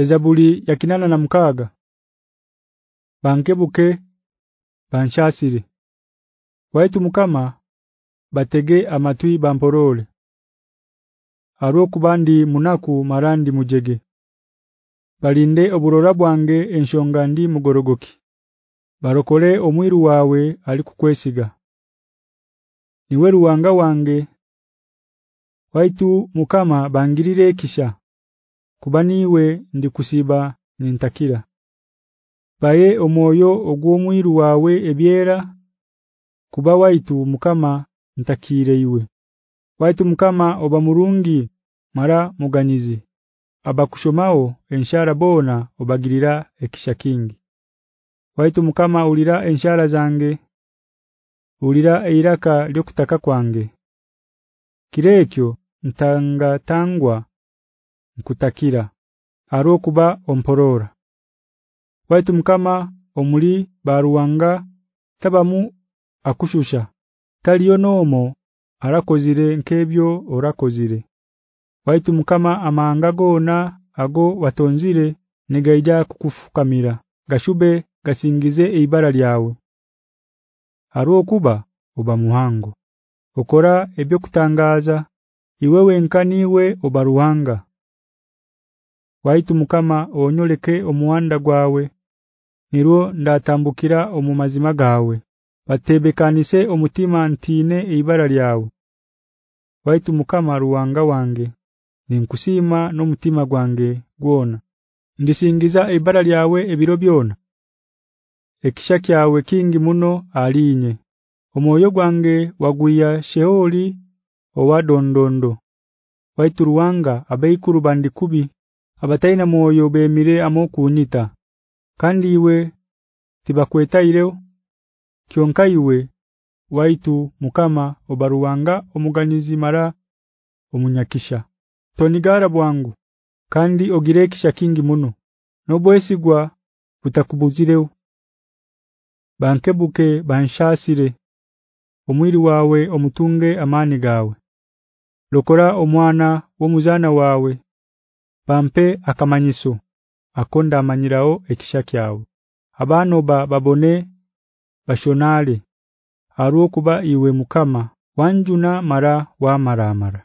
Ezabuli yakinana na mukaga Bankebuke banchasire Waitu mukama batege amatui bamporole Aro kubandi munaku marandi mujege. Balinde oburora bwange enshonga ndi mugorogoki. Barokole omwiru wawe alikukwesiga Niwe ruwanga wange. Waitu mukama bangirire kisha kubaniwe ndi kusiba nintakira. Baye omwoyo ogwomwiru wawe ebyera kuba waitu mukama ntakire iwe. Waitu mukama oba murungi mara muganizi abakushomao enshara bona obagirira ekisha kingi. Waitu mukama ulira enshara zange ulira eiraka lyokutaka kwange. Kirekyo ntanga tangwa nkutakira aro kuba omporora. Waitu mukama omuli baruwanga tabamu akushusha. Taliyo nomo arakozire nkebyo orakozire. Waitu mukama amanga gona ago watonzire negaija kukufukamira gashube gasingize eibara lyawe. Aro kuba oba muhango. Okora ebyo kutangaza iwewe nkaniwe obaruhanga Waitu mukama onyoleke omuwanda gwawe nirwo ndatambukira omumazima gawe. Batebekanise omutima ntine eibara lyawe Waitu mukama ruwanga wange ninkusima n'omutima gwange gwona. Ndisingiza eibara lyawe ebiro byona. Ekishaki yawe kingi muno alinye Omoyo gwange waguya sheoli owadondondo Waitu ruwanga abaikuru bandikubi abataina moyo bemire amokunyita kandi iwe tibakwetaireho kyonka iwe waitu mukama obaruwanga omuganyizi mara omunyakisha. Tonigara bwangu kandi ogirekisha kingi muno. Nobwesigwa butakubuzireo. Bankebuke banshasire. Omwiri wawe omutunge amani gawe. Lokora omwana womuzana wawe pampe akamanyiso akonda amanyirao ekishakyawe abano ba babone bashonale haruo kuba iwe mukama wanjuna mara wa maramara